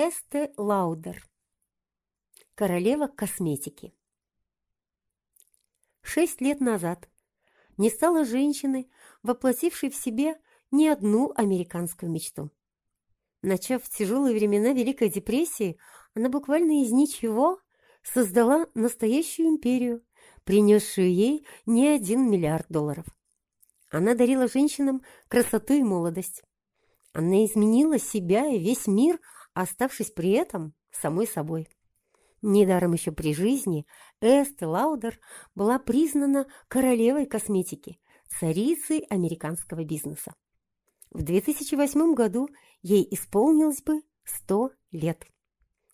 Эсте Лаудер. Королева косметики. Шесть лет назад не стало женщины, воплотившей в себе ни одну американскую мечту. Начав в тяжелые времена Великой депрессии, она буквально из ничего создала настоящую империю, принесшую ей не один миллиард долларов. Она дарила женщинам красоту и молодость. Она изменила себя и весь мир, оставшись при этом самой собой. Недаром еще при жизни Эсте Лаудер была признана королевой косметики, царицей американского бизнеса. В 2008 году ей исполнилось бы 100 лет.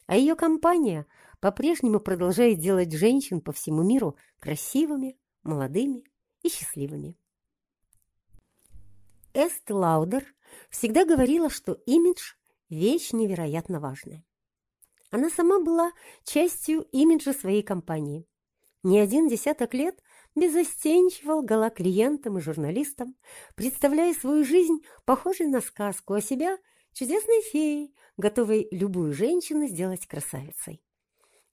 А ее компания по-прежнему продолжает делать женщин по всему миру красивыми, молодыми и счастливыми. Эст Лаудер всегда говорила, что имидж – вещь невероятно важная. Она сама была частью имиджа своей компании. Не один десяток лет безостенчиво лгала клиентам и журналистам, представляя свою жизнь похожей на сказку, а себя чудесной феей, готовой любую женщину сделать красавицей.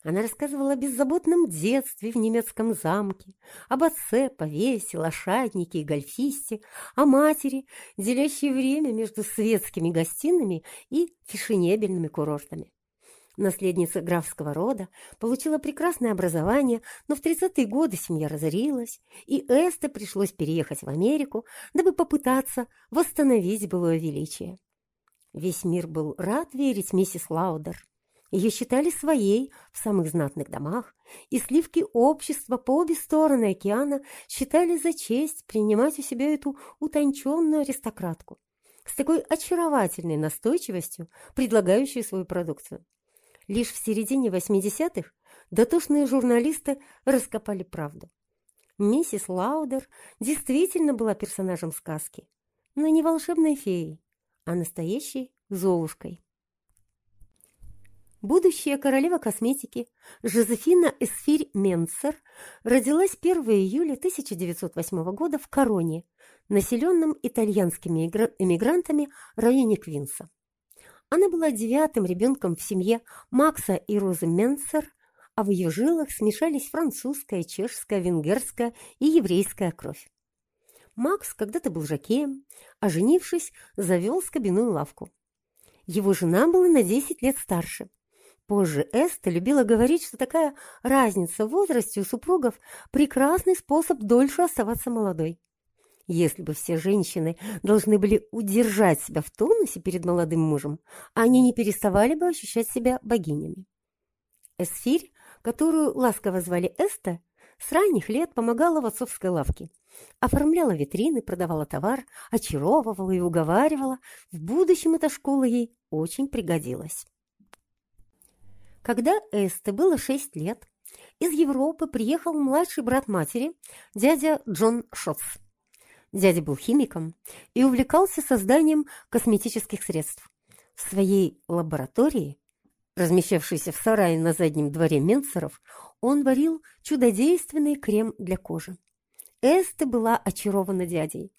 Она рассказывала о беззаботном детстве в немецком замке, об отце, повесе, лошаднике и гольфисте, о матери, делящей время между светскими гостиными и фешенебельными курортами. Наследница графского рода получила прекрасное образование, но в 30-е годы семья разорилась, и Эсте пришлось переехать в Америку, дабы попытаться восстановить былое величие. Весь мир был рад верить миссис Лаудер. Ее считали своей в самых знатных домах, и сливки общества по обе стороны океана считали за честь принимать у себя эту утонченную аристократку с такой очаровательной настойчивостью, предлагающей свою продукцию. Лишь в середине 80-х дотошные журналисты раскопали правду. Миссис Лаудер действительно была персонажем сказки, но не волшебной феей, а настоящей Золушкой. Будущая королева косметики Жозефина Эсфирь Менцер родилась 1 июля 1908 года в Короне, населенном итальянскими эмигрантами районе Квинса. Она была девятым ребенком в семье Макса и Розы Менцер, а в ее жилах смешались французская, чешская, венгерская и еврейская кровь. Макс когда-то был жакеем, а женившись, завел скобяную лавку. Его жена была на 10 лет старше. Позже Эста любила говорить, что такая разница в возрасте у супругов – прекрасный способ дольше оставаться молодой. Если бы все женщины должны были удержать себя в тонусе перед молодым мужем, они не переставали бы ощущать себя богинями. Эсфирь, которую ласково звали Эста, с ранних лет помогала в отцовской лавке. Оформляла витрины, продавала товар, очаровывала и уговаривала. В будущем эта школа ей очень пригодилась. Когда Эсте было шесть лет, из Европы приехал младший брат матери, дядя Джон Шотс. Дядя был химиком и увлекался созданием косметических средств. В своей лаборатории, размещавшейся в сарае на заднем дворе Менцеров, он варил чудодейственный крем для кожи. Эсте была очарована дядей.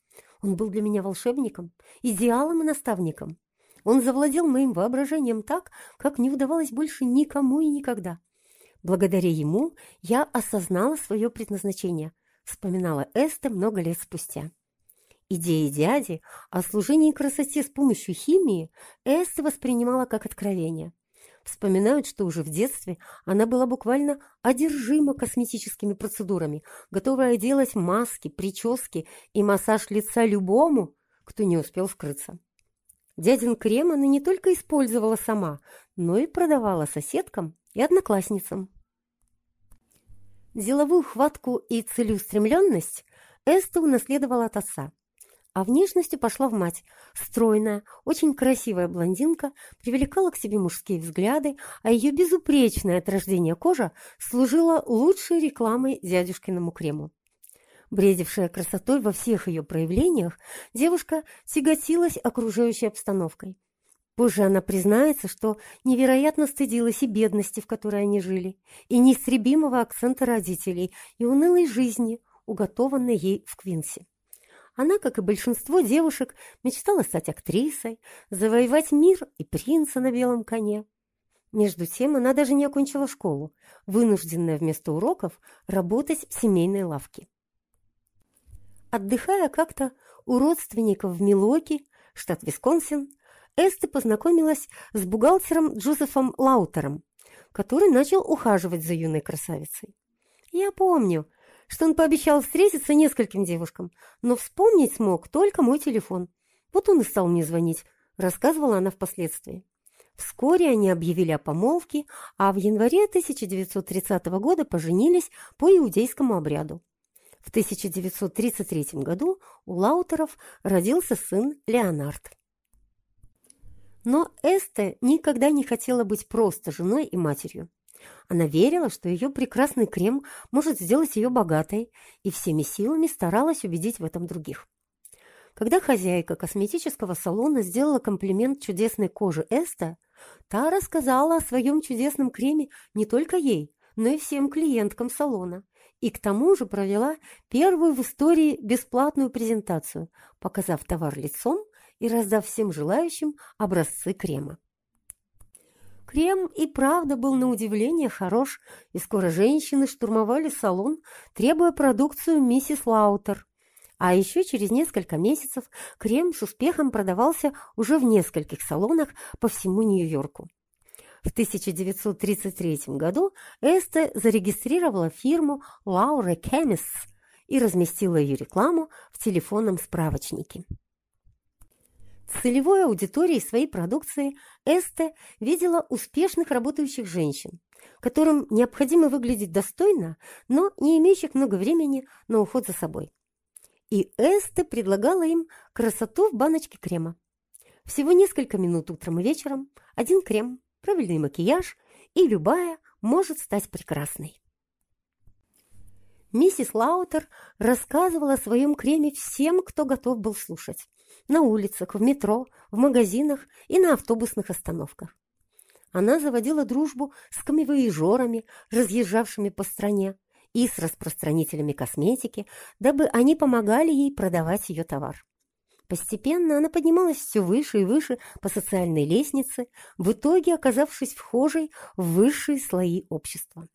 Он был для меня волшебником, идеалом и наставником. Он завладел моим воображением так, как не удавалось больше никому и никогда. Благодаря ему я осознала свое предназначение, вспоминала Эсте много лет спустя. Идеи дяди о служении красоте с помощью химии Эсте воспринимала как откровение. Вспоминают, что уже в детстве она была буквально одержима косметическими процедурами, готовая делать маски, прически и массаж лица любому, кто не успел скрыться. Дядин крем она не только использовала сама, но и продавала соседкам и одноклассницам. Деловую хватку и целеустремленность Эста унаследовала от отца а внешностью пошла в мать. Стройная, очень красивая блондинка привлекала к себе мужские взгляды, а ее безупречное от рождения кожа служила лучшей рекламой дядюшкиному крему. Бредившая красотой во всех ее проявлениях, девушка тяготилась окружающей обстановкой. Позже она признается, что невероятно стыдилась и бедности, в которой они жили, и неистребимого акцента родителей, и унылой жизни, уготованной ей в Квинсе. Она, как и большинство девушек, мечтала стать актрисой, завоевать мир и принца на белом коне. Между тем она даже не окончила школу, вынужденная вместо уроков работать в семейной лавке. Отдыхая как-то у родственников в Милуоки, штат Висконсин, Эсте познакомилась с бухгалтером Джозефом Лаутером, который начал ухаживать за юной красавицей. Я помню, что он пообещал встретиться нескольким девушкам, но вспомнить смог только мой телефон. Вот он и стал мне звонить, рассказывала она впоследствии. Вскоре они объявили о помолвке, а в январе 1930 года поженились по иудейскому обряду. В 1933 году у Лаутеров родился сын Леонард. Но Эсте никогда не хотела быть просто женой и матерью. Она верила, что ее прекрасный крем может сделать ее богатой, и всеми силами старалась убедить в этом других. Когда хозяйка косметического салона сделала комплимент чудесной коже Эста, та рассказала о своем чудесном креме не только ей, но и всем клиенткам салона. И к тому же провела первую в истории бесплатную презентацию, показав товар лицом и раздав всем желающим образцы крема. Крем и правда был на удивление хорош, и скоро женщины штурмовали салон, требуя продукцию миссис Лаутер. А еще через несколько месяцев крем с успехом продавался уже в нескольких салонах по всему Нью-Йорку. В 1933 году Эсте зарегистрировала фирму Laura Chemists и разместила ее рекламу в телефонном справочнике. Целевой аудиторией своей продукции Эсте видела успешных работающих женщин, которым необходимо выглядеть достойно, но не имеющих много времени на уход за собой. И Эсте предлагала им красоту в баночке крема. Всего несколько минут утром и вечером, один крем, правильный макияж, и любая может стать прекрасной. Миссис Лаутер рассказывала о своем креме всем, кто готов был слушать на улицах, в метро, в магазинах и на автобусных остановках. Она заводила дружбу с камевоежорами, разъезжавшими по стране, и с распространителями косметики, дабы они помогали ей продавать ее товар. Постепенно она поднималась все выше и выше по социальной лестнице, в итоге оказавшись вхожей в высшие слои общества.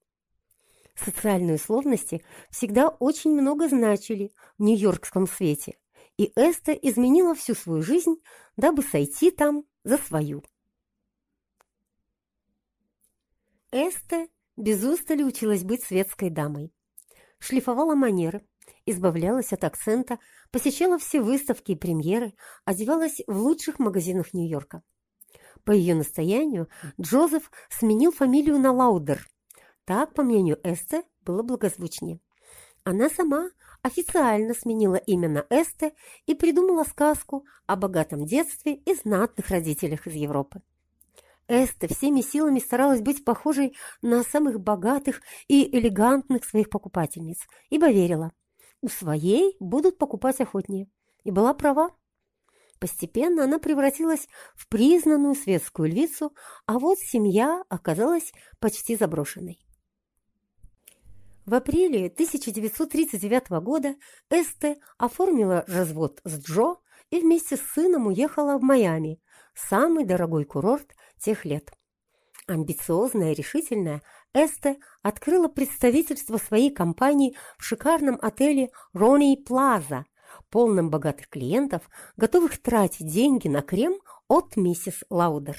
Социальные условности всегда очень много значили в нью-йоркском свете, и Эста изменила всю свою жизнь, дабы сойти там за свою. Эста без устали училась быть светской дамой. Шлифовала манеры, избавлялась от акцента, посещала все выставки и премьеры, одевалась в лучших магазинах Нью-Йорка. По ее настоянию Джозеф сменил фамилию на Лаудер. Так, по мнению Эсте, было благозвучнее. Она сама официально сменила имя на Эсте и придумала сказку о богатом детстве и знатных родителях из Европы. Эсте всеми силами старалась быть похожей на самых богатых и элегантных своих покупательниц, ибо верила, у своей будут покупать охотнее. И была права. Постепенно она превратилась в признанную светскую львицу, а вот семья оказалась почти заброшенной. В апреле 1939 года Эсте оформила развод с Джо и вместе с сыном уехала в Майами, самый дорогой курорт тех лет. Амбициозная решительная, Эсте открыла представительство своей компании в шикарном отеле Ронни Плаза, полном богатых клиентов, готовых тратить деньги на крем от миссис Лаудер.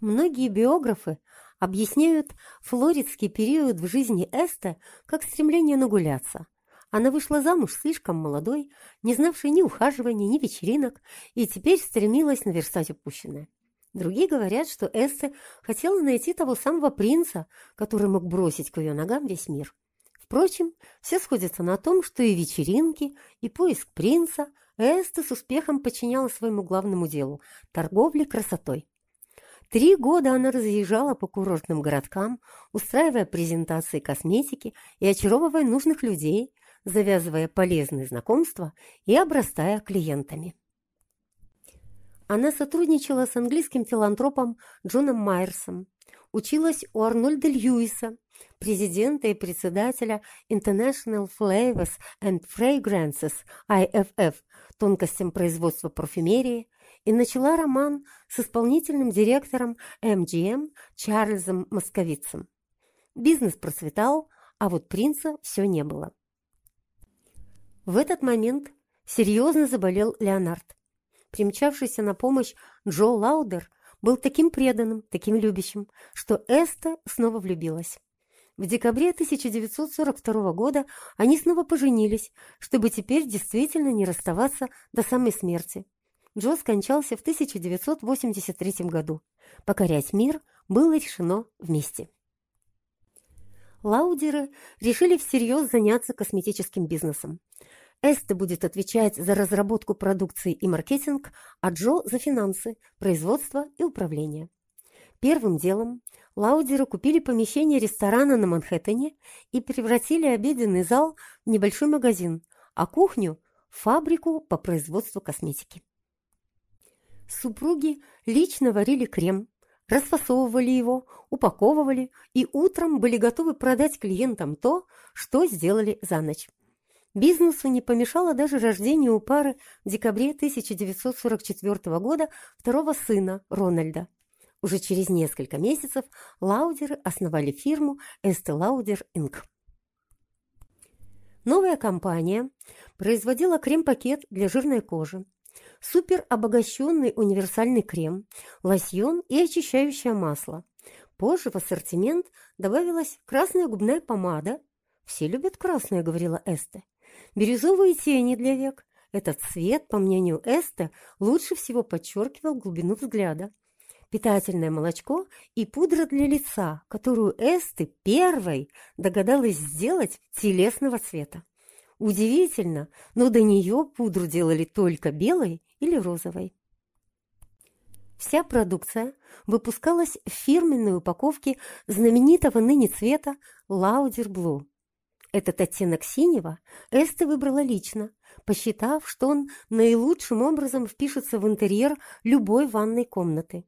Многие биографы объясняют флоридский период в жизни Эста как стремление нагуляться. Она вышла замуж слишком молодой, не знавшей ни ухаживания, ни вечеринок, и теперь стремилась наверстать упущенное. Другие говорят, что Эсте хотела найти того самого принца, который мог бросить к ее ногам весь мир. Впрочем, все сходятся на том, что и вечеринки, и поиск принца Эсте с успехом подчиняла своему главному делу – торговле красотой. Три года она разъезжала по курортным городкам, устраивая презентации косметики и очаровывая нужных людей, завязывая полезные знакомства и обрастая клиентами. Она сотрудничала с английским филантропом Джоном Майерсом, училась у Арнольда Льюиса, президента и председателя International Flavors and Fragrances, IFF, тонкостям производства парфюмерии, и начала роман с исполнительным директором MGM Чарльзом Московицем. Бизнес процветал, а вот принца все не было. В этот момент серьезно заболел Леонард. Примчавшийся на помощь Джо Лаудер был таким преданным, таким любящим, что Эста снова влюбилась. В декабре 1942 года они снова поженились, чтобы теперь действительно не расставаться до самой смерти. Джо скончался в 1983 году. Покорять мир было решено вместе. Лаудеры решили всерьез заняться косметическим бизнесом. Эсте будет отвечать за разработку продукции и маркетинг, а Джо за финансы, производство и управление. Первым делом Лаудеры купили помещение ресторана на Манхэттене и превратили обеденный зал в небольшой магазин, а кухню – в фабрику по производству косметики. Супруги лично варили крем, расфасовывали его, упаковывали и утром были готовы продать клиентам то, что сделали за ночь. Бизнесу не помешало даже рождение у пары в декабре 1944 года второго сына Рональда. Уже через несколько месяцев Лаудеры основали фирму Estee Lauder Inc. Новая компания производила крем-пакет для жирной кожи, супер обогащенный универсальный крем, лосьон и очищающее масло. Позже в ассортимент добавилась красная губная помада. «Все любят красное», — говорила Эсте. Бирюзовые тени для век. Этот цвет, по мнению Эсте, лучше всего подчеркивал глубину взгляда. Питательное молочко и пудра для лица, которую Эсте первой догадалась сделать телесного цвета. Удивительно, но до нее пудру делали только белой или розовой. Вся продукция выпускалась в фирменной упаковке знаменитого ныне цвета Lauder Blue. Этот оттенок синего Эста выбрала лично, посчитав, что он наилучшим образом впишется в интерьер любой ванной комнаты.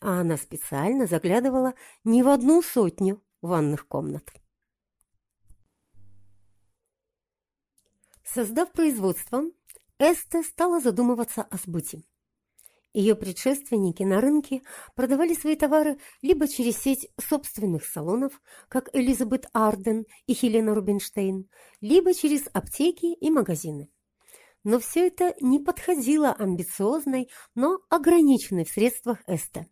А она специально заглядывала не в одну сотню ванных комнат. Создав производство, Эста стала задумываться о сбыте. Ее предшественники на рынке продавали свои товары либо через сеть собственных салонов, как Элизабет Арден и Хелена Рубинштейн, либо через аптеки и магазины. Но все это не подходило амбициозной, но ограниченной в средствах Эсте.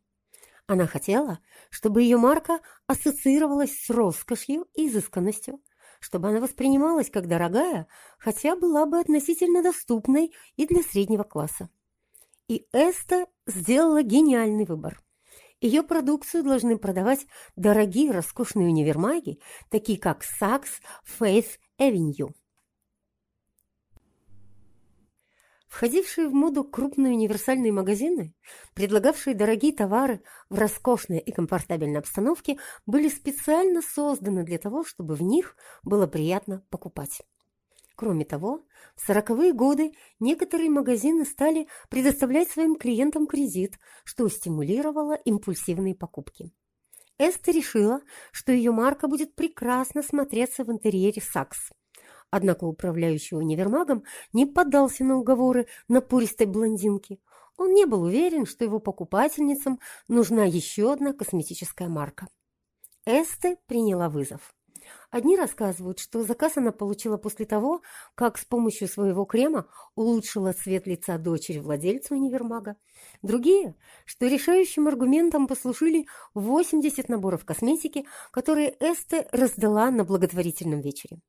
Она хотела, чтобы ее марка ассоциировалась с роскошью и изысканностью, чтобы она воспринималась как дорогая, хотя была бы относительно доступной и для среднего класса. И Эста сделала гениальный выбор. Ее продукцию должны продавать дорогие роскошные универмаги, такие как Saks Faith Avenue. Входившие в моду крупные универсальные магазины, предлагавшие дорогие товары в роскошной и комфортабельной обстановке, были специально созданы для того, чтобы в них было приятно покупать. Кроме того, в сороковые годы некоторые магазины стали предоставлять своим клиентам кредит, что стимулировало импульсивные покупки. Эста решила, что ее марка будет прекрасно смотреться в интерьере Сакс. Однако управляющий универмагом не поддался на уговоры напористой блондинки. Он не был уверен, что его покупательницам нужна еще одна косметическая марка. Эсте приняла вызов. Одни рассказывают, что заказ она получила после того, как с помощью своего крема улучшила цвет лица дочери владельца универмага. Другие, что решающим аргументом послужили 80 наборов косметики, которые Эсте раздала на благотворительном вечере.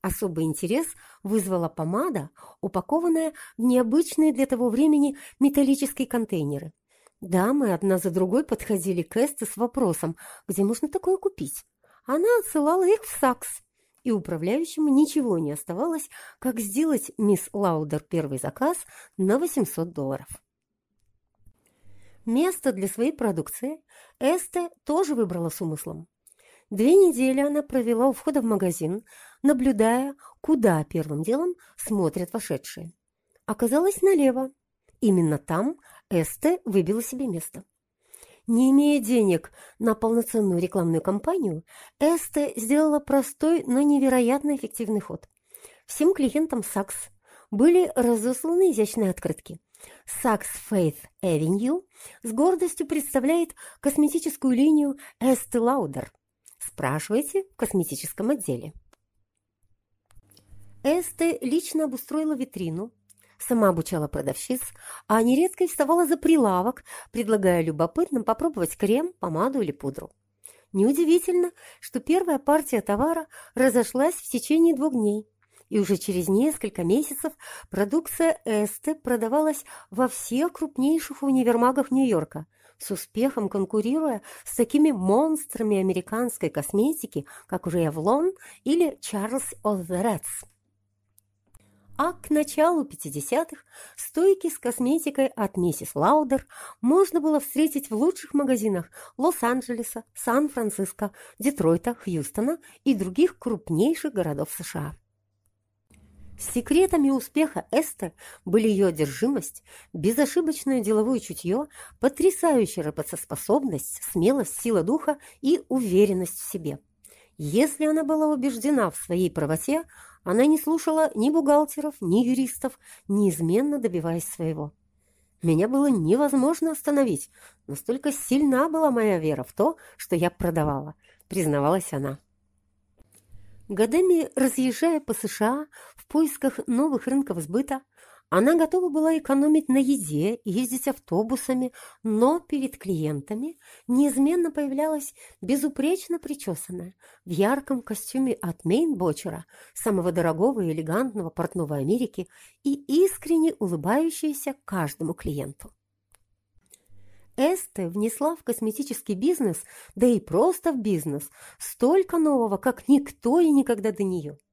Особый интерес вызвала помада, упакованная в необычные для того времени металлические контейнеры. Дамы одна за другой подходили к Эсте с вопросом, где можно такое купить она отсылала их в САКС, и управляющему ничего не оставалось, как сделать мисс Лаудер первый заказ на 800 долларов. Место для своей продукции Эсте тоже выбрала с умыслом. Две недели она провела у входа в магазин, наблюдая, куда первым делом смотрят вошедшие. Оказалось налево. Именно там Эсте выбила себе место. Не имея денег на полноценную рекламную кампанию, Эсте сделала простой, но невероятно эффективный ход. Всем клиентам Saks были разосланы изящные открытки. Saks Faith Avenue с гордостью представляет косметическую линию Estee Lauder. Спрашивайте в косметическом отделе. Эсте лично обустроила витрину, сама обучала продавщиц, а нередко вставала за прилавок, предлагая любопытным попробовать крем, помаду или пудру. Неудивительно, что первая партия товара разошлась в течение двух дней, и уже через несколько месяцев продукция Эсте продавалась во всех крупнейших универмагах Нью-Йорка, с успехом конкурируя с такими монстрами американской косметики, как уже Эвлон или the Reds а к началу 50-х стойки с косметикой от миссис Лаудер можно было встретить в лучших магазинах Лос-Анджелеса, Сан-Франциско, Детройта, Хьюстона и других крупнейших городов США. Секретами успеха Эстер были ее одержимость, безошибочное деловое чутье, потрясающая работоспособность, смелость, сила духа и уверенность в себе. Если она была убеждена в своей правоте, она не слушала ни бухгалтеров, ни юристов, неизменно добиваясь своего. Меня было невозможно остановить. Настолько сильна была моя вера в то, что я продавала, признавалась она. Годами разъезжая по США в поисках новых рынков сбыта, она готова была экономить на еде, ездить автобусами, но перед клиентами неизменно появлялась безупречно причесанная, в ярком костюме от Мейнбочера, самого дорогого и элегантного портного Америки, и искренне улыбающаяся каждому клиенту. Эсте внесла в косметический бизнес, да и просто в бизнес, столько нового, как никто и никогда до нее –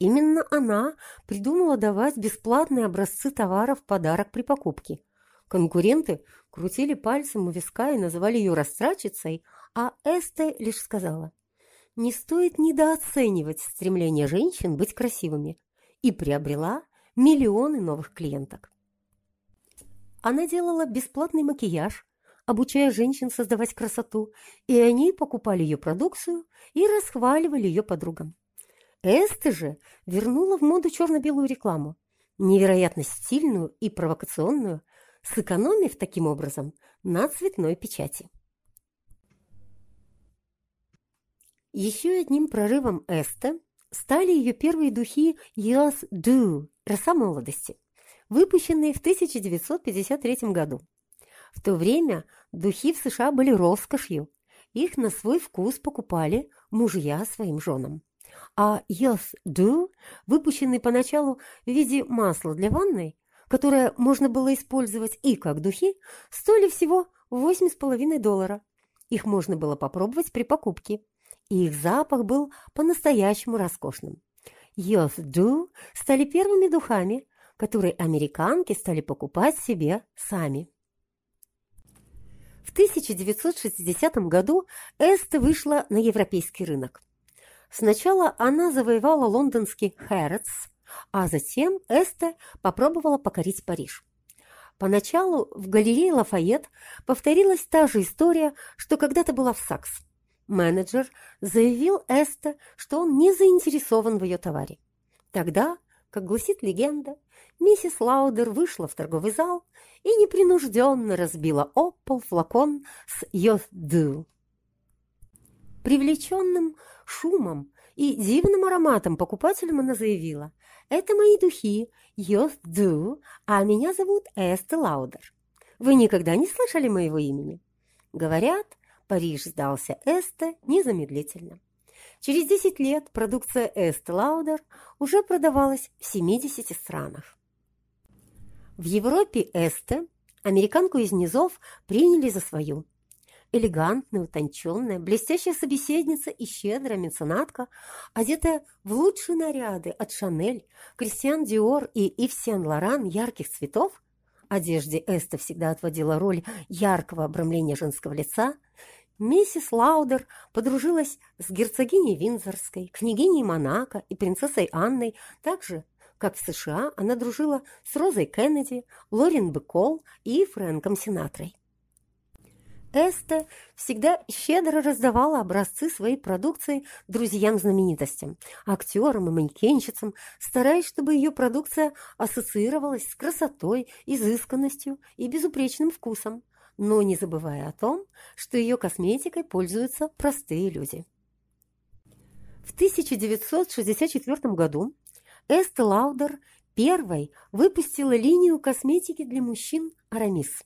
Именно она придумала давать бесплатные образцы товаров в подарок при покупке. Конкуренты крутили пальцем у виска и называли ее растратчицей, а Эсте лишь сказала, не стоит недооценивать стремление женщин быть красивыми, и приобрела миллионы новых клиенток. Она делала бесплатный макияж, обучая женщин создавать красоту, и они покупали ее продукцию и расхваливали ее подругам. Эсте же вернула в моду черно-белую рекламу, невероятно стильную и провокационную, сэкономив таким образом на цветной печати. Еще одним прорывом Эсте стали ее первые духи Yes Do «Роса молодости», выпущенные в 1953 году. В то время духи в США были роскошью, их на свой вкус покупали мужья своим женам а Yes Do, выпущенный поначалу в виде масла для ванной, которое можно было использовать и как духи, стоили всего 8,5 доллара. Их можно было попробовать при покупке, и их запах был по-настоящему роскошным. Yes Do стали первыми духами, которые американки стали покупать себе сами. В 1960 году Эсте вышла на европейский рынок. Сначала она завоевала лондонский Хэротс, а затем Эсте попробовала покорить Париж. Поначалу в галерее Лафайет повторилась та же история, что когда-то была в Сакс. Менеджер заявил Эсте, что он не заинтересован в ее товаре. Тогда, как гласит легенда, миссис Лаудер вышла в торговый зал и непринужденно разбила пол флакон с йод-ду. Привлеченным шумом и дивным ароматом покупателям она заявила «Это мои духи, Do, а меня зовут Эсте Лаудер. Вы никогда не слышали моего имени?» Говорят, Париж сдался Эсте незамедлительно. Через 10 лет продукция Эсте Лаудер уже продавалась в 70 странах. В Европе Эсте, американку из низов, приняли за свою – элегантная, утонченная, блестящая собеседница и щедрая меценатка, одетая в лучшие наряды от Шанель, Кристиан Диор и Ив Сен Лоран ярких цветов, одежде Эста всегда отводила роль яркого обрамления женского лица, миссис Лаудер подружилась с герцогиней Винзорской, княгиней Монако и принцессой Анной, так же, как в США она дружила с Розой Кеннеди, Лорен Бекол и Фрэнком Синатрой. Эсте всегда щедро раздавала образцы своей продукции друзьям-знаменитостям, актерам и манекенщицам, стараясь, чтобы ее продукция ассоциировалась с красотой, изысканностью и безупречным вкусом, но не забывая о том, что ее косметикой пользуются простые люди. В 1964 году Эсте Лаудер первой выпустила линию косметики для мужчин «Арамис».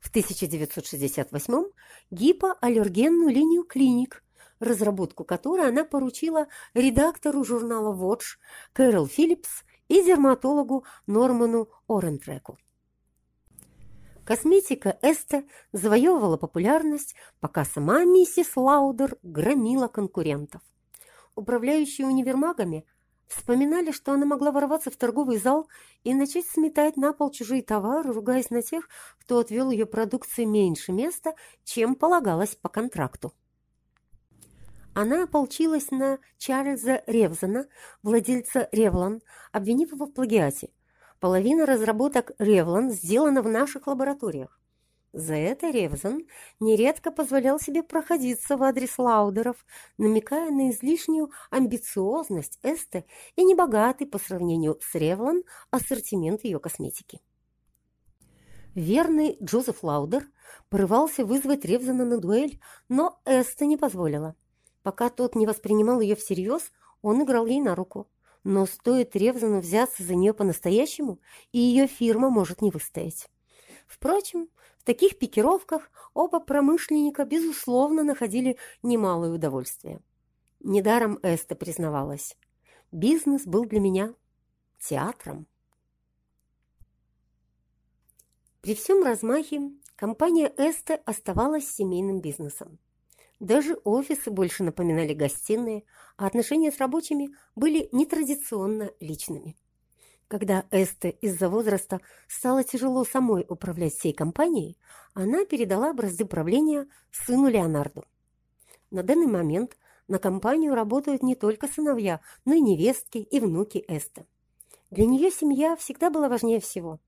В 1968 гипоаллергенную линию «Клиник», разработку которой она поручила редактору журнала Watch Кэрол Филлипс и дерматологу Норману Орентреку. Косметика Эсте завоевывала популярность, пока сама миссис Лаудер громила конкурентов. Управляющие универмагами – Вспоминали, что она могла ворваться в торговый зал и начать сметать на пол чужие товары, ругаясь на тех, кто отвел ее продукции меньше места, чем полагалось по контракту. Она ополчилась на Чарльза Ревзена, владельца Ревлан, обвинив его в плагиате. Половина разработок Ревлан сделана в наших лабораториях. За это Ревзен нередко позволял себе проходиться в адрес Лаудеров, намекая на излишнюю амбициозность Эсте и небогатый по сравнению с Ревлан ассортимент ее косметики. Верный Джозеф Лаудер порывался вызвать Ревзена на дуэль, но Эста не позволила. Пока тот не воспринимал ее всерьез, он играл ей на руку. Но стоит Ревзену взяться за нее по-настоящему, и ее фирма может не выстоять. Впрочем, в таких пикировках оба промышленника, безусловно, находили немалое удовольствие. Недаром Эста признавалась. Бизнес был для меня театром. При всем размахе компания Эста оставалась семейным бизнесом. Даже офисы больше напоминали гостиные, а отношения с рабочими были нетрадиционно личными. Когда Эсте из-за возраста стало тяжело самой управлять всей компанией, она передала образцы правления сыну Леонарду. На данный момент на компанию работают не только сыновья, но и невестки и внуки Эсте. Для нее семья всегда была важнее всего.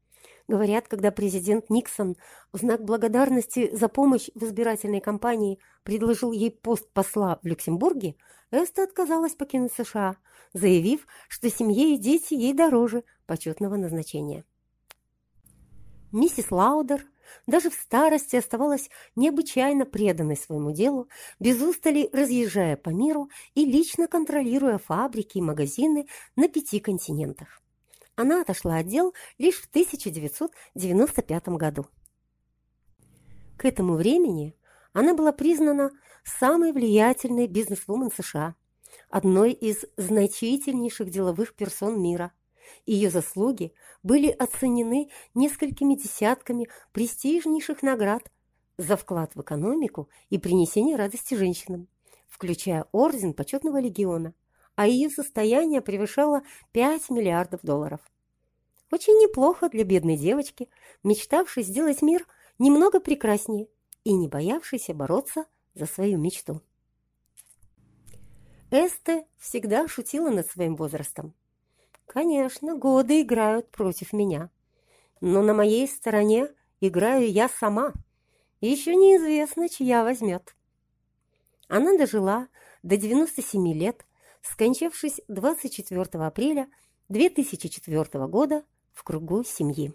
Говорят, когда президент Никсон в знак благодарности за помощь в избирательной кампании предложил ей пост посла в Люксембурге, Эста отказалась покинуть США, заявив, что семье и дети ей дороже почетного назначения. Миссис Лаудер даже в старости оставалась необычайно преданной своему делу, без устали разъезжая по миру и лично контролируя фабрики и магазины на пяти континентах. Она отошла от дел лишь в 1995 году. К этому времени она была признана самой влиятельной бизнесвумен США, одной из значительнейших деловых персон мира. Ее заслуги были оценены несколькими десятками престижнейших наград за вклад в экономику и принесение радости женщинам, включая Орден Почетного Легиона, а ее состояние превышало 5 миллиардов долларов. Очень неплохо для бедной девочки, мечтавшей сделать мир немного прекраснее и не боявшейся бороться за свою мечту. Эсте всегда шутила над своим возрастом. Конечно, годы играют против меня, но на моей стороне играю я сама. Еще неизвестно, чья возьмет. Она дожила до 97 лет, скончавшись 24 апреля 2004 года в кругу семьи.